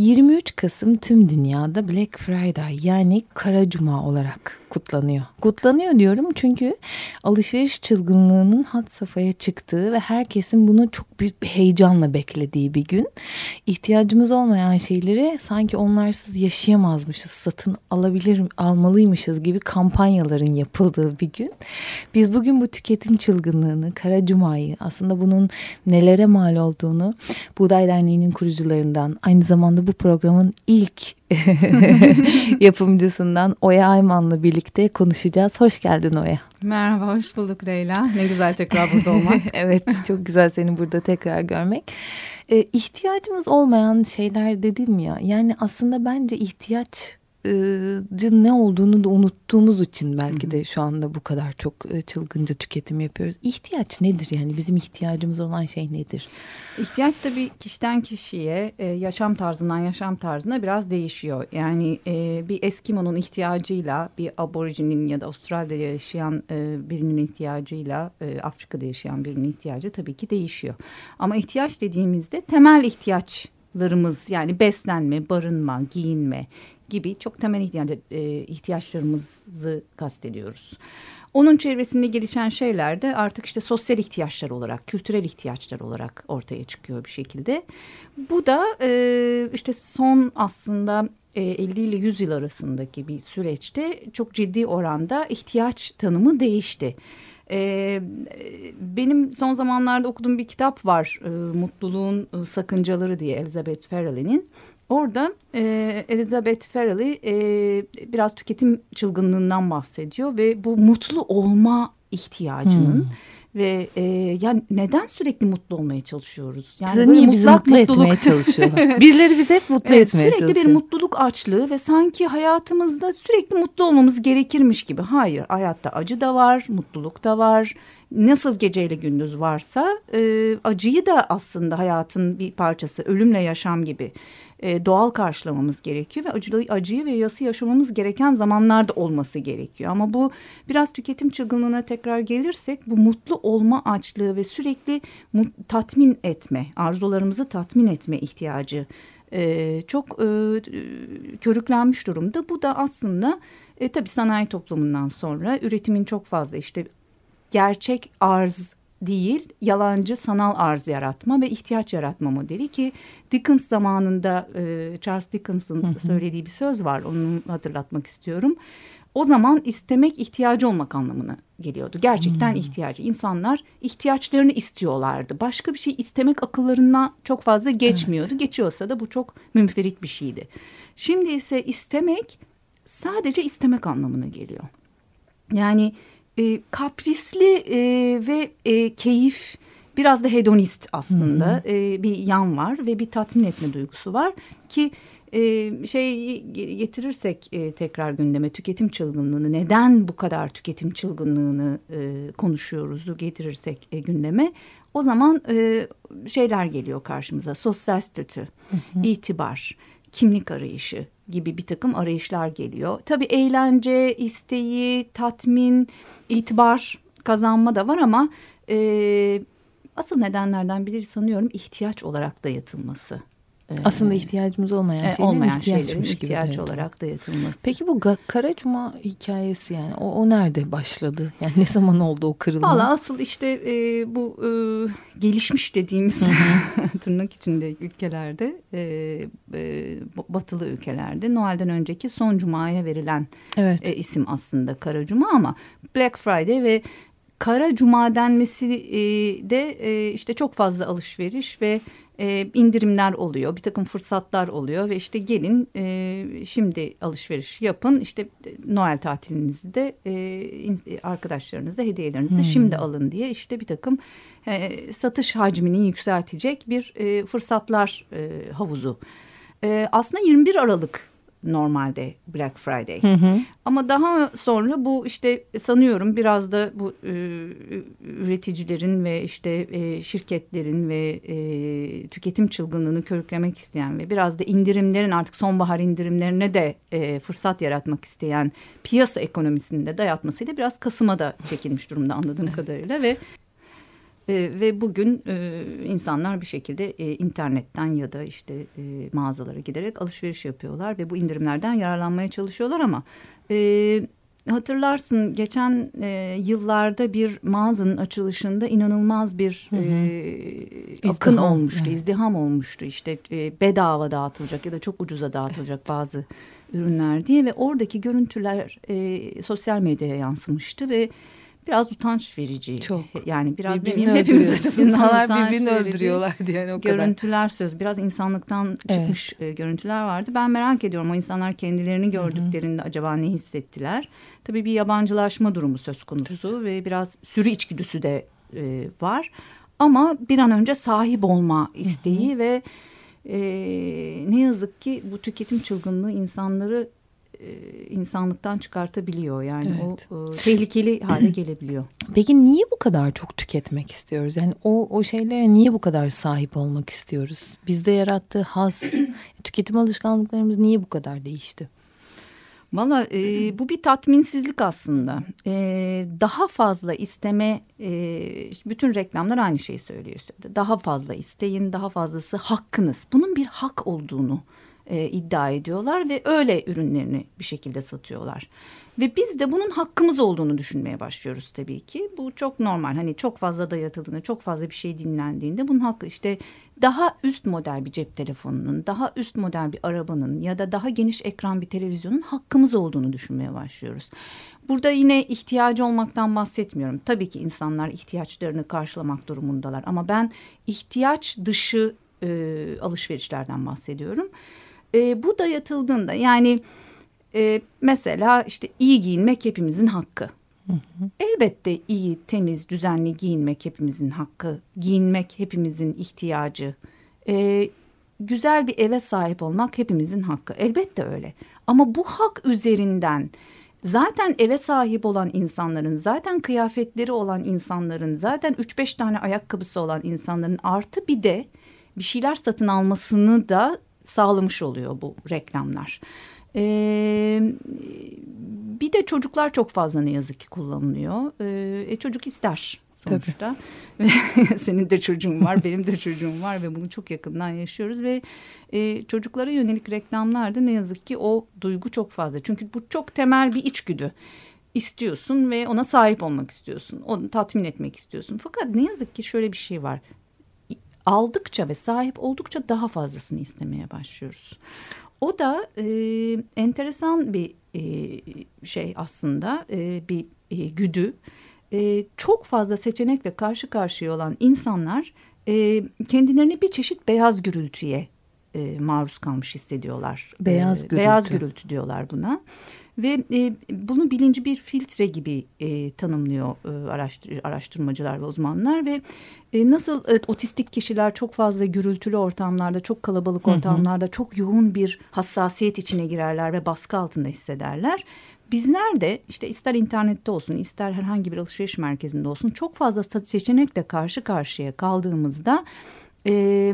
23 Kasım tüm dünyada Black Friday yani Kara Cuma olarak kutlanıyor. Kutlanıyor diyorum çünkü alışveriş çılgınlığının hat safhaya çıktığı ve herkesin bunu çok büyük bir heyecanla beklediği bir gün. İhtiyacımız olmayan şeyleri sanki onlarsız yaşayamazmışız, satın alabilir almalıymışız gibi kampanyaların yapıldığı bir gün. Biz bugün bu tüketim çılgınlığını, Kara Cuma'yı aslında bunun nelere mal olduğunu Buğday Derneği'nin kurucularından aynı zamanda bu programın ilk yapımcısından Oya Ayman'la birlikte konuşacağız. Hoş geldin Oya. Merhaba, hoş bulduk Leyla. Ne güzel tekrar burada olmak. evet, çok güzel seni burada tekrar görmek. Ee, ihtiyacımız olmayan şeyler dedim ya. Yani aslında bence ihtiyaç ne olduğunu da unuttuğumuz için belki de şu anda bu kadar çok çılgınca tüketim yapıyoruz. İhtiyaç nedir yani bizim ihtiyacımız olan şey nedir? İhtiyaç tabii kişiden kişiye, yaşam tarzından yaşam tarzına biraz değişiyor. Yani bir Eskimo'nun ihtiyacıyla bir aborjinin ya da Avustralya'da yaşayan birinin ihtiyacıyla Afrika'da yaşayan birinin ihtiyacı tabii ki değişiyor. Ama ihtiyaç dediğimizde temel ihtiyaçlarımız yani beslenme, barınma, giyinme gibi çok temel ihtiyaç, e, ihtiyaçlarımızı kastediyoruz. Onun çevresinde gelişen şeyler de artık işte sosyal ihtiyaçlar olarak, kültürel ihtiyaçlar olarak ortaya çıkıyor bir şekilde. Bu da e, işte son aslında e, 50 ile 100 yıl arasındaki bir süreçte çok ciddi oranda ihtiyaç tanımı değişti. Ee, benim son zamanlarda okuduğum bir kitap var. E, Mutluluğun Sakıncaları diye Elizabeth Farrelly'nin. Orada e, Elizabeth Farrelly e, biraz tüketim çılgınlığından bahsediyor ve bu mutlu olma ihtiyacının hmm. ve e, yani neden sürekli mutlu olmaya çalışıyoruz? Yani böyle niye bizi mutlu mutluluk... etmeye çalışıyorlar? Birileri bizi hep mutlu evet, etmeye sürekli çalışıyor. Sürekli bir mutluluk açlığı ve sanki hayatımızda sürekli mutlu olmamız gerekirmiş gibi. Hayır, hayatta acı da var, mutluluk da var. Nasıl geceyle gündüz varsa e, acıyı da aslında hayatın bir parçası, ölümle yaşam gibi e, doğal karşılamamız gerekiyor ve acıyı, acıyı ve yası yaşamamız gereken zamanlarda olması gerekiyor. Ama bu biraz tüketim çılgınlığına tekrar gelirsek bu mutlu olma açlığı ve sürekli tatmin etme, arzularımızı tatmin etme ihtiyacı e, çok e, körüklenmiş durumda. Bu da aslında e, tabii sanayi toplumundan sonra üretimin çok fazla işte gerçek arz değil, yalancı sanal arz yaratma ve ihtiyaç yaratma modeli ki Dickens zamanında e, Charles Dickens'ın söylediği bir söz var. Onu hatırlatmak istiyorum. O zaman istemek ihtiyacı olmak anlamına geliyordu. Gerçekten hmm. ihtiyacı. İnsanlar ihtiyaçlarını istiyorlardı. Başka bir şey istemek akıllarından çok fazla geçmiyordu. Evet. Geçiyorsa da bu çok münferit bir şeydi. Şimdi ise istemek sadece istemek anlamına geliyor. Yani e, kaprisli e, ve e, keyif biraz da hedonist aslında hı. E, bir yan var ve bir tatmin etme duygusu var ki e, şey getirirsek e, tekrar gündeme tüketim çılgınlığını neden bu kadar tüketim çılgınlığını e, konuşuyoruzu getirirsek e, gündeme o zaman e, şeyler geliyor karşımıza sosyal statü, hı hı. itibar, kimlik arayışı gibi bir takım arayışlar geliyor. Tabii eğlence, isteği, tatmin, itibar kazanma da var ama e, asıl nedenlerden biri sanıyorum ihtiyaç olarak dayatılması. Ee, Aslında ihtiyacımız olmayan şeylerin olmayan şeylerin ihtiyaç gibi, olarak dayatılması. Peki bu Kara Cuma hikayesi yani o, o nerede başladı? Yani ne zaman oldu o kırılma? Valla asıl işte e, bu e, gelişmiş dediğimiz tırnak içinde ülkelerde e, e, batılı ülkelerde Noel'den önceki son cumaya verilen evet. e, isim aslında Kara Cuma ama Black Friday ve Kara Cuma denmesi e, de e, işte çok fazla alışveriş ve e, indirimler oluyor, bir takım fırsatlar oluyor ve işte gelin e, şimdi alışveriş yapın, işte Noel tatilinizi de e, arkadaşlarınıza hediyelerinizi hmm. şimdi alın diye işte bir takım e, satış hacmini yükseltecek bir e, fırsatlar e, havuzu. E, aslında 21 Aralık normalde Black Friday. Hı hı. Ama daha sonra bu işte sanıyorum biraz da bu e, üreticilerin ve işte e, şirketlerin ve e, tüketim çılgınlığını körüklemek isteyen ve biraz da indirimlerin artık sonbahar indirimlerine de e, fırsat yaratmak isteyen piyasa ekonomisinde dayatmasıyla biraz Kasım'a da çekilmiş durumda anladığım kadarıyla ve e, ve bugün e, insanlar bir şekilde e, internetten ya da işte e, mağazalara giderek alışveriş yapıyorlar ve bu indirimlerden yararlanmaya çalışıyorlar ama e, hatırlarsın geçen e, yıllarda bir mağazanın açılışında inanılmaz bir hı hı. E, akın izdiham, olmuştu, evet. izdiham olmuştu. İşte e, bedava dağıtılacak ya da çok ucuza dağıtılacak evet. bazı ürünler diye ve oradaki görüntüler e, sosyal medyaya yansımıştı ve biraz utanç verici. Çok. Yani biraz birbirini demeyeyim hepimiz açısından İnsanlar utanç birbirini verici. öldürüyorlar diye o kadar. Görüntüler söz. Biraz insanlıktan çıkmış evet. görüntüler vardı. Ben merak ediyorum o insanlar kendilerini gördüklerinde Hı -hı. acaba ne hissettiler? Tabii bir yabancılaşma durumu söz konusu Tabii. ve biraz sürü içgüdüsü de e, var. Ama bir an önce sahip olma isteği Hı -hı. ve e, ne yazık ki bu tüketim çılgınlığı insanları insanlıktan çıkartabiliyor. Yani evet. o e, tehlikeli hale gelebiliyor. Peki niye bu kadar çok tüketmek istiyoruz? Yani o o şeylere niye bu kadar sahip olmak istiyoruz? Bizde yarattığı has, tüketim alışkanlıklarımız niye bu kadar değişti? Valla e, bu bir tatminsizlik aslında. E, daha fazla isteme, e, bütün reklamlar aynı şeyi söylüyor. Daha fazla isteyin, daha fazlası hakkınız. Bunun bir hak olduğunu e, iddia ediyorlar ve öyle ürünlerini bir şekilde satıyorlar. Ve biz de bunun hakkımız olduğunu düşünmeye başlıyoruz tabii ki. Bu çok normal. Hani çok fazla dayatıldığında, çok fazla bir şey dinlendiğinde bunun hakkı işte daha üst model bir cep telefonunun, daha üst model bir arabanın ya da daha geniş ekran bir televizyonun hakkımız olduğunu düşünmeye başlıyoruz. Burada yine ihtiyacı olmaktan bahsetmiyorum. Tabii ki insanlar ihtiyaçlarını karşılamak durumundalar ama ben ihtiyaç dışı e, alışverişlerden bahsediyorum. E, bu dayatıldığında yani e, mesela işte iyi giyinmek hepimizin hakkı. Hı hı. Elbette iyi, temiz, düzenli giyinmek hepimizin hakkı. Giyinmek hepimizin ihtiyacı. E, güzel bir eve sahip olmak hepimizin hakkı. Elbette öyle. Ama bu hak üzerinden zaten eve sahip olan insanların, zaten kıyafetleri olan insanların, zaten üç beş tane ayakkabısı olan insanların artı bir de bir şeyler satın almasını da sağlamış oluyor bu reklamlar. Ee, bir de çocuklar çok fazla ne yazık ki kullanılıyor. Ee, e, çocuk ister sonuçta. Senin de çocuğun var, benim de çocuğum var ve bunu çok yakından yaşıyoruz ve e, çocuklara yönelik reklamlarda ne yazık ki o duygu çok fazla. Çünkü bu çok temel bir içgüdü. İstiyorsun ve ona sahip olmak istiyorsun. Onu tatmin etmek istiyorsun. Fakat ne yazık ki şöyle bir şey var aldıkça ve sahip oldukça daha fazlasını istemeye başlıyoruz. O da e, enteresan bir e, şey aslında e, bir e, güdü. E, çok fazla seçenekle karşı karşıya olan insanlar e, kendilerini bir çeşit beyaz gürültüye e, maruz kalmış hissediyorlar. Beyaz e, gürültü. Beyaz gürültü diyorlar buna. Ve e, bunu bilinci bir filtre gibi e, tanımlıyor e, araştır, araştırmacılar ve uzmanlar ve e, nasıl evet, otistik kişiler çok fazla gürültülü ortamlarda, çok kalabalık ortamlarda hı hı. çok yoğun bir hassasiyet içine girerler ve baskı altında hissederler. Bizler de işte ister internette olsun ister herhangi bir alışveriş merkezinde olsun çok fazla seçenekle karşı karşıya kaldığımızda e,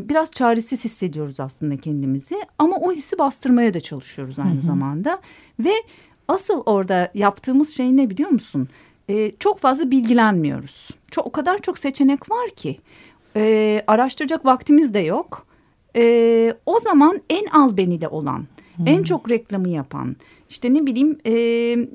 biraz çaresiz hissediyoruz aslında kendimizi ama o hissi bastırmaya da çalışıyoruz aynı hı hı. zamanda ve asıl orada yaptığımız şey ne biliyor musun? Ee, çok fazla bilgilenmiyoruz. Çok, o kadar çok seçenek var ki e, araştıracak vaktimiz de yok. E, o zaman en albenili olan, hmm. en çok reklamı yapan, işte ne bileyim e,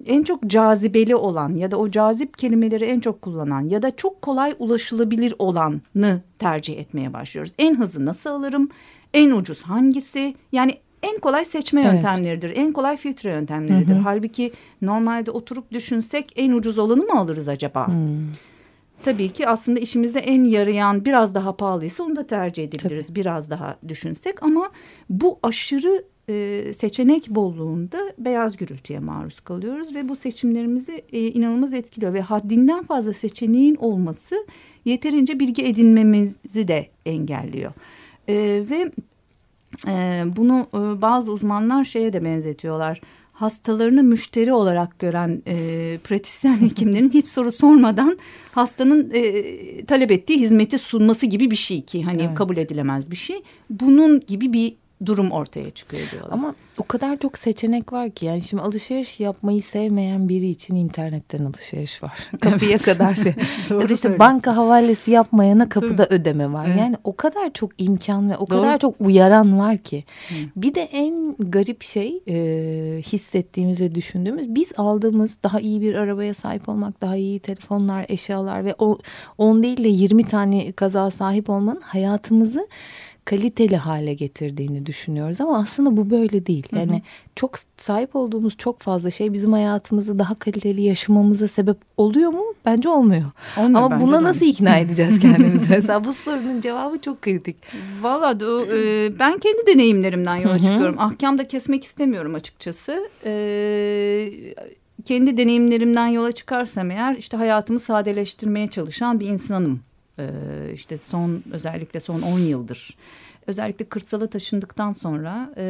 en çok cazibeli olan ya da o cazip kelimeleri en çok kullanan ya da çok kolay ulaşılabilir olanı tercih etmeye başlıyoruz. En hızlı nasıl alırım? En ucuz hangisi? Yani en kolay seçme evet. yöntemleridir. En kolay filtre yöntemleridir. Hı hı. Halbuki normalde oturup düşünsek en ucuz olanı mı alırız acaba? Hı. Tabii ki aslında işimize en yarayan biraz daha pahalıysa onu da tercih edebiliriz. Tabii. Biraz daha düşünsek ama bu aşırı e, seçenek bolluğunda beyaz gürültüye maruz kalıyoruz ve bu seçimlerimizi e, inanılmaz etkiliyor ve haddinden fazla seçeneğin olması yeterince bilgi edinmemizi de engelliyor. E, ve e, bunu e, bazı uzmanlar şeye de benzetiyorlar hastalarını müşteri olarak gören e, pratisyen hekimlerin hiç soru sormadan hastanın e, talep ettiği hizmeti sunması gibi bir şey ki hani evet. kabul edilemez bir şey. Bunun gibi bir durum ortaya çıkıyor diyorlar. Ama o kadar çok seçenek var ki yani şimdi alışveriş yapmayı sevmeyen biri için internetten alışveriş var. Kapıya kadar şey. ya da işte banka havalesi yapmayana kapıda Tabii. ödeme var. Evet. Yani o kadar çok imkan ve o Doğru. kadar çok uyaran var ki. Hı. Bir de en garip şey e, hissettiğimiz ve düşündüğümüz biz aldığımız daha iyi bir arabaya sahip olmak, daha iyi telefonlar, eşyalar ve 10 değil de 20 tane kaza sahip olmanın hayatımızı kaliteli hale getirdiğini düşünüyoruz ama aslında bu böyle değil. Yani hı hı. çok sahip olduğumuz çok fazla şey bizim hayatımızı daha kaliteli yaşamamıza sebep oluyor mu? Bence olmuyor. Olmuyor ama buna nasıl ikna edeceğiz kendimizi? Mesela bu sorunun cevabı çok kritik. Valla e, ben kendi deneyimlerimden yola çıkıyorum. Ahkam da kesmek istemiyorum açıkçası. E, kendi deneyimlerimden yola çıkarsam eğer işte hayatımı sadeleştirmeye çalışan bir insanım işte son özellikle son 10 yıldır özellikle kırsala taşındıktan sonra e,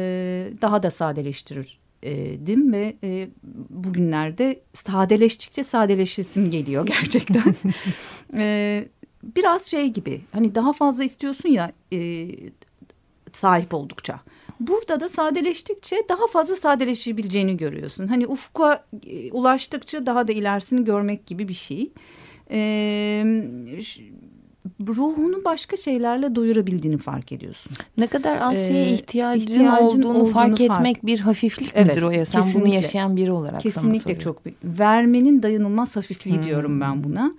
daha da sadeleştirdim ve e, bugünlerde sadeleştikçe sadeleşesim geliyor gerçekten. e, biraz şey gibi hani daha fazla istiyorsun ya sahip oldukça. Burada da sadeleştikçe daha fazla sadeleşebileceğini görüyorsun. Hani ufka ulaştıkça daha da ilerisini görmek gibi bir şey. Ee, ruhunu başka şeylerle doyurabildiğini fark ediyorsun. Ne kadar az ee, şeye ihtiyacın, ihtiyacın olduğunu, olduğunu fark etmek bir hafiflik evet, midir o ya? Sen bunu yaşayan biri olarak kesinlikle sana çok büyük. Vermenin dayanılmaz hafifliği hmm. diyorum ben buna.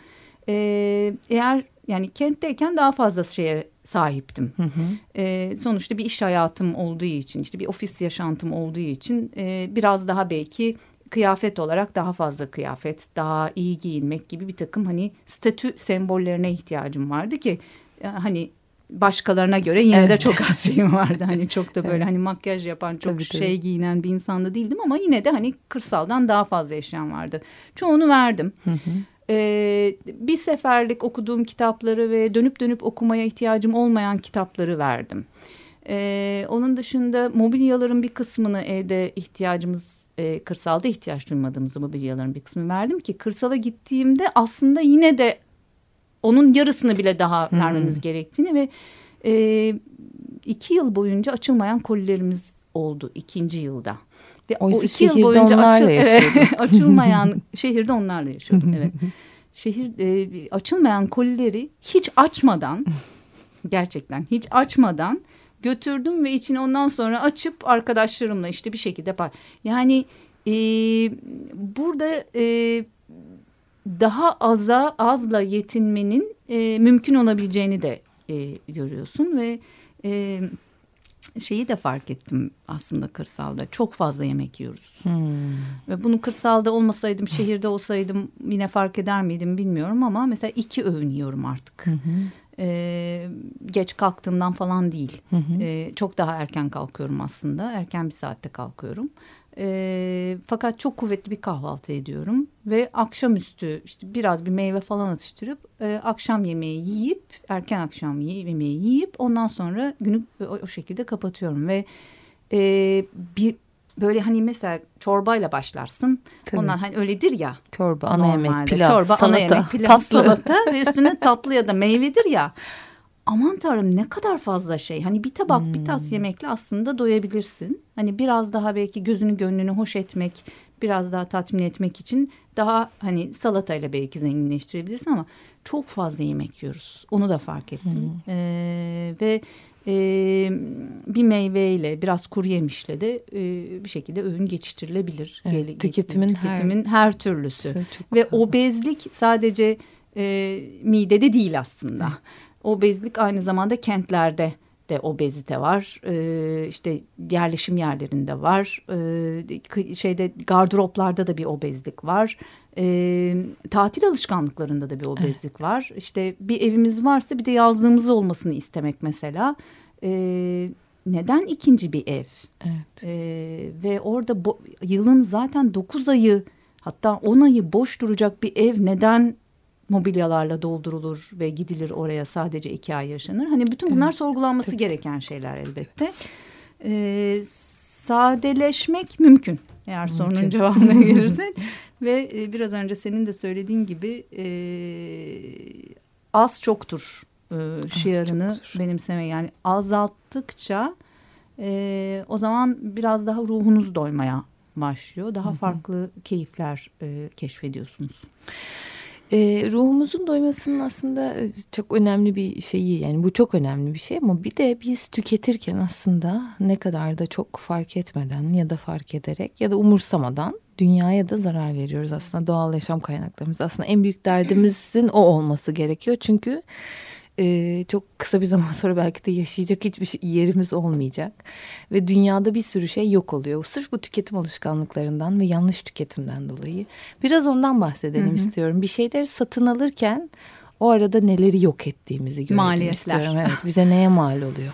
Ee, eğer yani kentteyken daha fazla şeye sahiptim. Hı hı. E, sonuçta bir iş hayatım olduğu için işte bir ofis yaşantım olduğu için e, biraz daha belki kıyafet olarak daha fazla kıyafet, daha iyi giyinmek gibi bir takım hani statü sembollerine ihtiyacım vardı ki e, hani başkalarına göre yine evet. de çok az şeyim vardı. Hani çok da böyle evet. hani makyaj yapan çok tabii, şey tabii. giyinen bir insanda değildim ama yine de hani kırsaldan daha fazla yaşayan vardı. Çoğunu verdim. Hı hı. Ee, bir seferlik okuduğum kitapları ve dönüp dönüp okumaya ihtiyacım olmayan kitapları verdim. Ee, onun dışında mobilyaların bir kısmını evde ihtiyacımız e, kırsalda ihtiyaç duymadığımız mobilyaların bir kısmını verdim ki kırsala gittiğimde aslında yine de onun yarısını bile daha hmm. vermemiz gerektiğini ve e, iki yıl boyunca açılmayan kolilerimiz oldu ikinci yılda. Ve Oysa o iki yıl boyunca açıl, açılmayan şehirde onlarla yaşıyordum. Evet. Şehir e, açılmayan kolileri hiç açmadan gerçekten hiç açmadan götürdüm ve içini ondan sonra açıp arkadaşlarımla işte bir şekilde par. Yani e, burada e, daha aza azla yetinmenin e, mümkün olabileceğini de e, görüyorsun ve e, şeyi de fark ettim aslında kırsalda çok fazla yemek yiyoruz. Hmm. Ve bunu kırsalda olmasaydım şehirde olsaydım yine fark eder miydim bilmiyorum ama mesela iki öğün yiyorum artık. Hı e, geç kalktığımdan falan değil. Hı hı. E, çok daha erken kalkıyorum aslında. Erken bir saatte kalkıyorum. E, fakat çok kuvvetli bir kahvaltı ediyorum. Ve akşamüstü işte biraz bir meyve falan atıştırıp e, akşam yemeği yiyip erken akşam yemeği yiyip ondan sonra günü o, o şekilde kapatıyorum. Ve e, bir böyle hani mesela çorbayla başlarsın. Tabii. Ondan hani öyledir ya. Çorba, ana normalde. yemek, pilav, Çorba, salata, ana yemek, pilav, tatlı. salata ve üstüne tatlı ya da meyvedir ya. Aman tanrım ne kadar fazla şey. Hani bir tabak hmm. bir tas hmm. yemekle aslında doyabilirsin. Hani biraz daha belki gözünü gönlünü hoş etmek, biraz daha tatmin etmek için daha hani salatayla belki zenginleştirebilirsin ama çok fazla yemek yiyoruz. Onu da fark ettim. Hmm. Ee, ve e, bir meyveyle biraz kuru yemişle de e, bir şekilde öğün geçiştirilebilir. Evet, Gel, tüketimin, tüketimin her, her türlüsü. Ve fazla. obezlik sadece e, midede değil aslında. Obezlik aynı zamanda kentlerde de obezite var. Ee, işte yerleşim yerlerinde var. Ee, şeyde gardıroplarda da bir obezlik var. Ee, tatil alışkanlıklarında da bir obezlik evet. var. İşte bir evimiz varsa bir de yazlığımız olmasını istemek mesela. Ee, neden ikinci bir ev? Evet. Ee, ve orada yılın zaten dokuz ayı hatta on ayı boş duracak bir ev neden mobilyalarla doldurulur ve gidilir oraya sadece iki ay yaşanır. Hani bütün bunlar evet. sorgulanması Tabii. gereken şeyler elbette. e, sadeleşmek mümkün. Eğer mümkün. sorunun cevabına gelirse ve e, biraz önce senin de söylediğin gibi e, az çoktur e, şiarını çoktur. benimseme yani azalttıkça e, o zaman biraz daha ruhunuz doymaya başlıyor. Daha Hı -hı. farklı keyifler e, keşfediyorsunuz. E, ruhumuzun doymasının aslında e, çok önemli bir şeyi yani bu çok önemli bir şey ama bir de biz tüketirken aslında ne kadar da çok fark etmeden ya da fark ederek ya da umursamadan dünyaya da zarar veriyoruz. Aslında doğal yaşam kaynaklarımız aslında en büyük derdimizin o olması gerekiyor. Çünkü e, çok kısa bir zaman sonra belki de yaşayacak hiçbir şey, yerimiz olmayacak. Ve dünyada bir sürü şey yok oluyor. Sırf bu tüketim alışkanlıklarından ve yanlış tüketimden dolayı. Biraz ondan bahsedelim Hı-hı. istiyorum. Bir şeyleri satın alırken o arada neleri yok ettiğimizi görelim istiyorum. Evet, bize neye mal oluyor?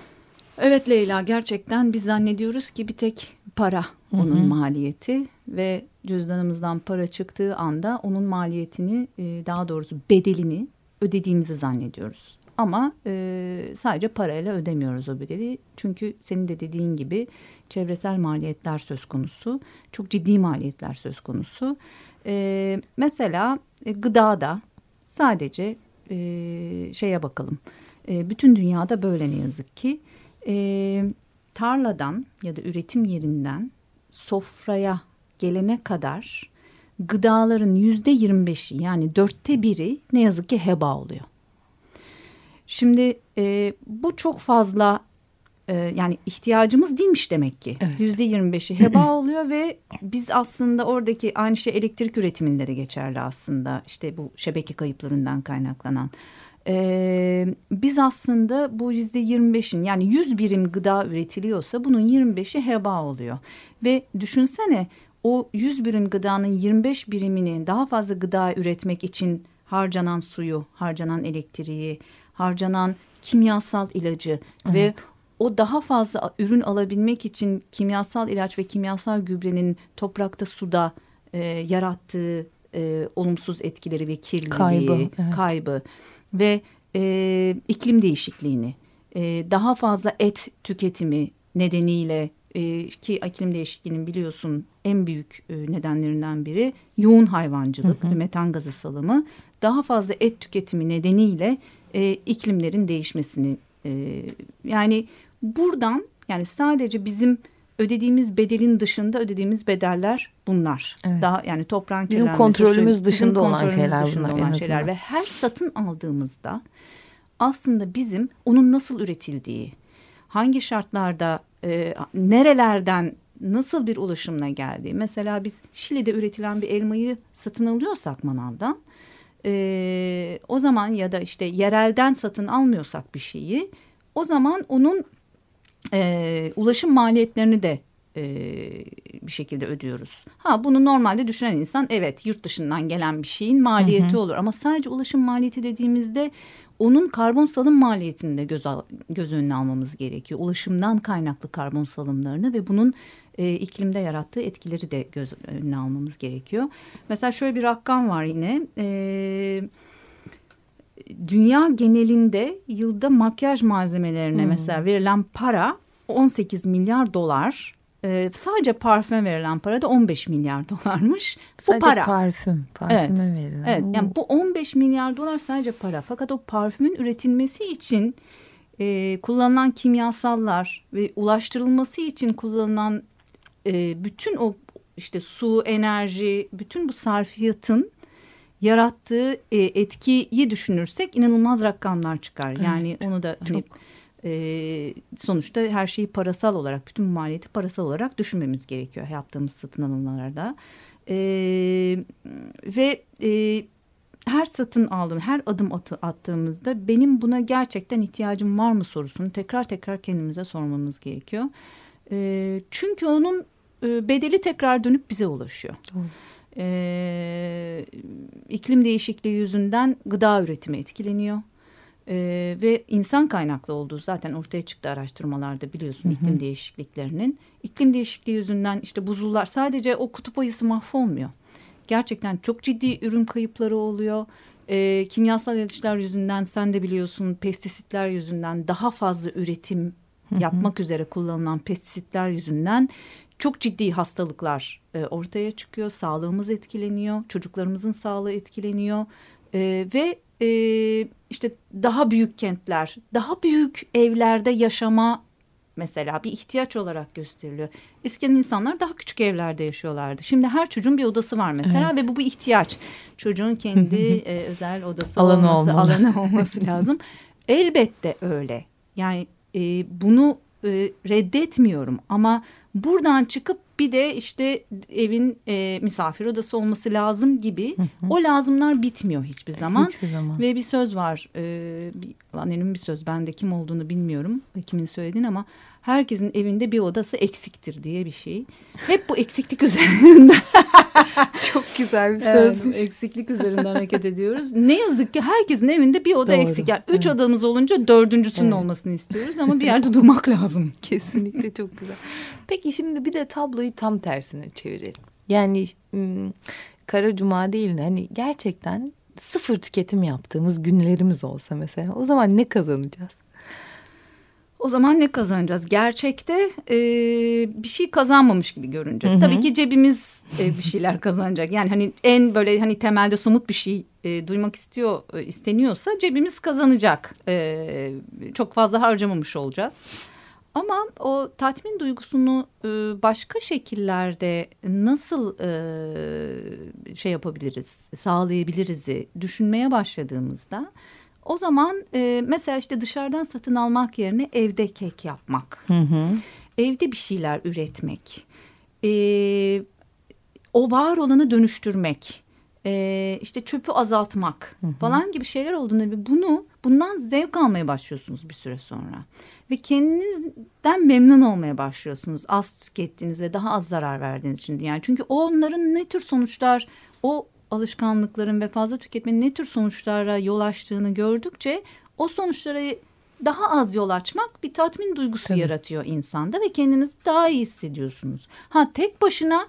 Evet Leyla gerçekten biz zannediyoruz ki bir tek para onun Hı-hı. maliyeti ve cüzdanımızdan para çıktığı anda onun maliyetini daha doğrusu bedelini ödediğimizi zannediyoruz. Ama e, sadece parayla ödemiyoruz o bedeli. Çünkü senin de dediğin gibi çevresel maliyetler söz konusu. Çok ciddi maliyetler söz konusu. E, mesela e, gıdada sadece e, şeye bakalım. E, bütün dünyada böyle ne yazık ki. E, tarladan ya da üretim yerinden sofraya gelene kadar gıdaların yüzde yirmi beşi yani dörtte biri ne yazık ki heba oluyor. Şimdi e, bu çok fazla e, yani ihtiyacımız değilmiş demek ki. Yüzde yirmi beşi heba oluyor ve biz aslında oradaki aynı şey elektrik üretiminde de geçerli aslında. İşte bu şebeke kayıplarından kaynaklanan. Ee, biz aslında bu yüzde yirmi beşin yani yüz birim gıda üretiliyorsa bunun yirmi beşi heba oluyor. Ve düşünsene o yüz birim gıdanın yirmi beş birimini daha fazla gıda üretmek için harcanan suyu, harcanan elektriği, harcanan kimyasal ilacı evet. ve o daha fazla ürün alabilmek için kimyasal ilaç ve kimyasal gübrenin toprakta suda e, yarattığı e, olumsuz etkileri ve kirliliği, kaybı, evet. kaybı ve e, iklim değişikliğini, e, daha fazla et tüketimi nedeniyle e, ki iklim değişikliğinin biliyorsun en büyük e, nedenlerinden biri yoğun hayvancılık hı hı. ve metan gazı salımı. Daha fazla et tüketimi nedeniyle e, iklimlerin değişmesini e, yani buradan yani sadece bizim ödediğimiz bedelin dışında ödediğimiz bedeller bunlar. Evet. Daha yani toprağın bizim kontrolümüz dışında bizim olan şeyler dışında bunlar olan şeyler ve her satın aldığımızda aslında bizim onun nasıl üretildiği, hangi şartlarda, e, nerelerden nasıl bir ulaşımla geldiği. Mesela biz Şili'de üretilen bir elmayı satın alıyorsak manavdan e, o zaman ya da işte yerelden satın almıyorsak bir şeyi o zaman onun e, ulaşım maliyetlerini de e, bir şekilde ödüyoruz. Ha bunu normalde düşünen insan evet yurt dışından gelen bir şeyin maliyeti hı hı. olur ama sadece ulaşım maliyeti dediğimizde onun karbon salım maliyetini de göz, göz önüne almamız gerekiyor. Ulaşımdan kaynaklı karbon salımlarını ve bunun e, iklimde yarattığı etkileri de göz önüne almamız gerekiyor. Mesela şöyle bir rakam var yine. E, dünya genelinde yılda makyaj malzemelerine hmm. mesela verilen para 18 milyar dolar. Ee, sadece parfüme verilen para da 15 milyar dolarmış. Bu sadece para. parfüm, parfüme evet. verilen. Evet, yani bu 15 milyar dolar sadece para. Fakat o parfümün üretilmesi için e, kullanılan kimyasallar ve ulaştırılması için kullanılan e, bütün o işte su, enerji, bütün bu sarfiyatın yarattığı e, etkiyi düşünürsek inanılmaz rakamlar çıkar. Evet, yani onu da hani çok. E, sonuçta her şeyi parasal olarak, bütün maliyeti parasal olarak düşünmemiz gerekiyor yaptığımız satın alımlarda. E, ve e, her satın aldığım, her adım atı, attığımızda benim buna gerçekten ihtiyacım var mı sorusunu tekrar tekrar kendimize sormamız gerekiyor. E, çünkü onun e, bedeli tekrar dönüp bize ulaşıyor. Doğru. E, iklim değişikliği yüzünden gıda üretimi etkileniyor. Ee, ve insan kaynaklı olduğu zaten ortaya çıktı araştırmalarda biliyorsun hı hı. iklim değişikliklerinin. İklim değişikliği yüzünden işte buzullar sadece o kutup ayısı mahvolmuyor. Gerçekten çok ciddi ürün kayıpları oluyor. Ee, kimyasal ilaçlar yüzünden sen de biliyorsun pestisitler yüzünden daha fazla üretim yapmak üzere kullanılan pestisitler yüzünden çok ciddi hastalıklar e, ortaya çıkıyor. Sağlığımız etkileniyor, çocuklarımızın sağlığı etkileniyor e, ve e, işte daha büyük kentler, daha büyük evlerde yaşama mesela bir ihtiyaç olarak gösteriliyor. Eskiden insanlar daha küçük evlerde yaşıyorlardı. Şimdi her çocuğun bir odası var mesela evet. ve bu bir ihtiyaç. Çocuğun kendi e, özel odası alanı olması, olmalı. alanı olması lazım. Elbette öyle. Yani e, bunu e, reddetmiyorum ama buradan çıkıp bir de işte evin e, misafir odası olması lazım gibi hı hı. o lazımlar bitmiyor hiçbir zaman. Hiçbir zaman. Ve bir söz var e, bir, annemin bir söz bende kim olduğunu bilmiyorum kimin söylediğini ama herkesin evinde bir odası eksiktir diye bir şey. Hep bu eksiklik üzerinden. Çok güzel bir sözmüş. Evet, eksiklik üzerinden hareket ediyoruz. Ne yazık ki herkesin evinde bir oda Doğru. eksik. Yani üç evet. odamız olunca dördüncüsünün evet. olmasını istiyoruz ama bir yerde durmak lazım. Kesinlikle çok güzel. Peki şimdi bir de tabloyu tam tersine çevirelim. Yani Kara Cuma değil de hani gerçekten sıfır tüketim yaptığımız günlerimiz olsa mesela o zaman ne kazanacağız? O zaman ne kazanacağız? Gerçekte e, bir şey kazanmamış gibi görüneceğiz. Hı hı. Tabii ki cebimiz e, bir şeyler kazanacak. Yani hani en böyle hani temelde somut bir şey e, duymak istiyor e, isteniyorsa cebimiz kazanacak. E, çok fazla harcamamış olacağız. Ama o tatmin duygusunu e, başka şekillerde nasıl e, şey yapabiliriz, sağlayabiliriz'i düşünmeye başladığımızda o zaman e, mesela işte dışarıdan satın almak yerine evde kek yapmak. Hı hı. Evde bir şeyler üretmek. E, o var olanı dönüştürmek. E, işte çöpü azaltmak hı hı. falan gibi şeyler olduğunda bunu bundan zevk almaya başlıyorsunuz bir süre sonra. Ve kendinizden memnun olmaya başlıyorsunuz. Az tükettiğiniz ve daha az zarar verdiğiniz için. Yani çünkü onların ne tür sonuçlar o alışkanlıkların ve fazla tüketmenin ne tür sonuçlara yol açtığını gördükçe o sonuçlara daha az yol açmak bir tatmin duygusu Tabii. yaratıyor insanda ve kendinizi daha iyi hissediyorsunuz. Ha tek başına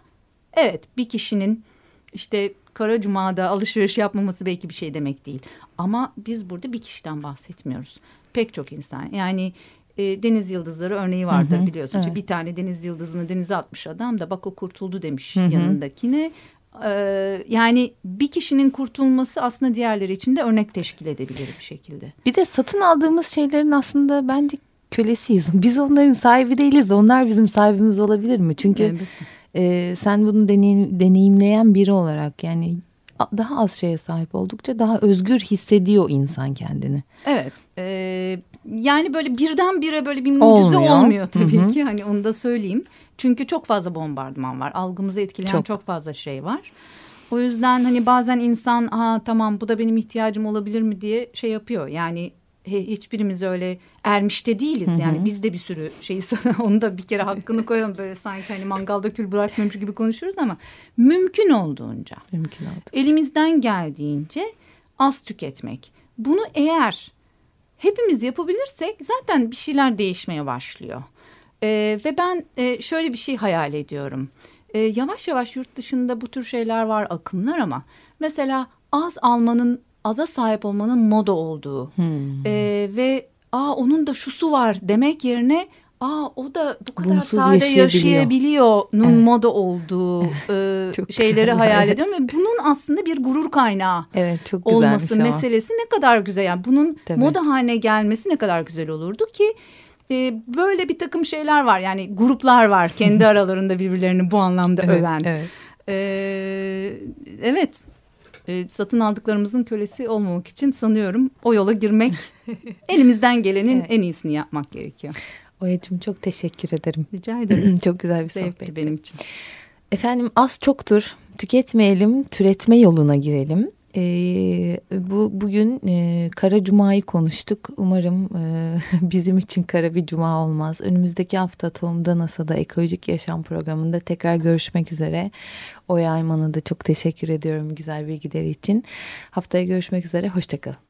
evet bir kişinin işte Kara Cuma'da alışveriş yapmaması belki bir şey demek değil. Ama biz burada bir kişiden bahsetmiyoruz. Pek çok insan yani e, deniz yıldızları örneği vardır hı hı, biliyorsun. Evet. Bir tane deniz yıldızını denize atmış adam da bak o kurtuldu demiş hı hı. yanındakine. Ee, yani bir kişinin kurtulması aslında diğerleri için de örnek teşkil edebilir bir şekilde. Bir de satın aldığımız şeylerin aslında bence kölesiyiz. Biz onların sahibi değiliz. Onlar bizim sahibimiz olabilir mi? Çünkü e, sen bunu deneyim, deneyimleyen biri olarak yani daha az şeye sahip oldukça daha özgür hissediyor insan kendini. Evet. E, yani böyle birdenbire böyle bir mucize olmuyor, olmuyor tabii Hı -hı. ki. Hani onu da söyleyeyim. Çünkü çok fazla bombardıman var. Algımızı etkileyen çok, çok fazla şey var. O yüzden hani bazen insan ha tamam bu da benim ihtiyacım olabilir mi diye şey yapıyor. Yani hiçbirimiz öyle ermiş de değiliz. Hı hı. Yani biz de bir sürü şeyi onu da bir kere hakkını koyalım böyle sanki hani mangalda kül bırakmamış gibi konuşuyoruz ama mümkün olduğunca. Mümkün oldu. Elimizden geldiğince az tüketmek. Bunu eğer hepimiz yapabilirsek zaten bir şeyler değişmeye başlıyor. Ee, ve ben e, şöyle bir şey hayal ediyorum. Ee, yavaş yavaş yurt dışında bu tür şeyler var akımlar ama mesela az almanın aza sahip olmanın moda olduğu hmm. e, ve aa onun da şusu var demek yerine aa o da bu kadar Bunsuz sade yaşayabiliyor'nun evet. moda olduğu e, şeyleri hayal ediyorum ve bunun aslında bir gurur kaynağı evet, çok olması meselesi ne kadar güzel yani bunun Tabii. moda haline gelmesi ne kadar güzel olurdu ki e, böyle bir takım şeyler var yani gruplar var kendi aralarında birbirlerini bu anlamda evet, öven. Evet. E, evet e, satın aldıklarımızın kölesi olmamak için sanıyorum o yola girmek elimizden gelenin evet. en iyisini yapmak gerekiyor. Oya'cığım çok teşekkür ederim. Rica ederim. çok güzel bir sohbetti benim için. Efendim az çoktur tüketmeyelim türetme yoluna girelim. E, bu bugün e, Kara Cuma'yı konuştuk. Umarım e, bizim için kara bir cuma olmaz. Önümüzdeki hafta Tohumda NASA'da Ekolojik Yaşam programında tekrar görüşmek üzere. Oya Ayman'a da çok teşekkür ediyorum güzel bilgileri için. Haftaya görüşmek üzere. Hoşçakalın.